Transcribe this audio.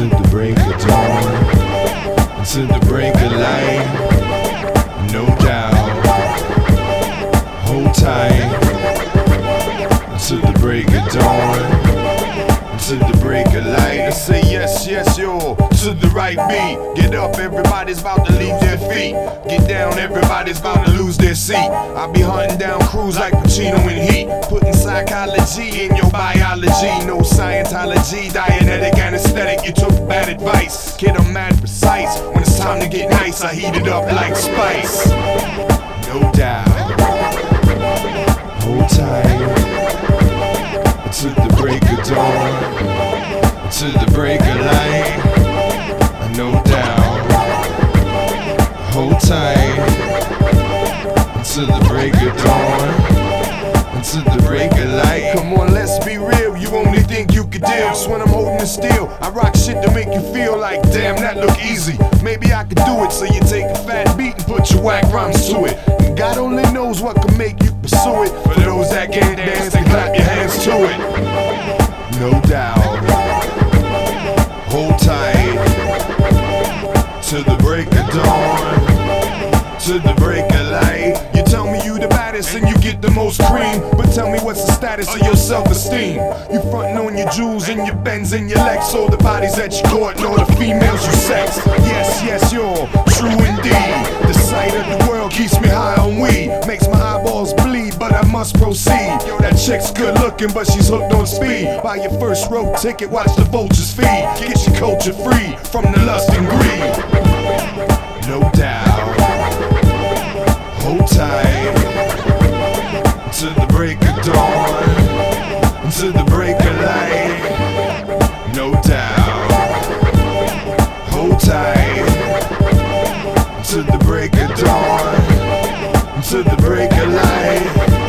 to the break of dawn, to the break of light, no doubt. Hold tight to the break of dawn. I say yes, yes, yo. To the right beat. Get up, everybody's about to leave their feet. Get down, everybody's about to lose their seat. I be hunting down crews like Pacino in Heat. Putting psychology in your biology. No Scientology, Dianetic anesthetic. You took bad advice. Kid, I'm mad precise. When it's time to get nice, I heat it up like spice. No doubt. Hold tight to the break of dawn, break of dawn, to the break of light. Come on, let's be real. You only think you could deal. So when I'm holding the steel, I rock shit to make you feel like, damn, that look easy. Maybe I could do it. So you take a fat beat and put your whack rhymes to it. And God only knows what can make you pursue it. For those that can't dance and clap your hands to it. No doubt. The baddest and you get the most cream, but tell me what's the status of your self-esteem? You frontin' on your jewels and your Benz and your Lex, all the bodies that you court all the females you sex. Yes, yes, you're true indeed. The sight of the world keeps me high on weed, makes my eyeballs bleed, but I must proceed. Yo, that chick's good looking, but she's hooked on speed. Buy your first row ticket, watch the vultures feed. Get your culture free from the lust and greed. No doubt. Hold tight to the break of dawn, to the break of light.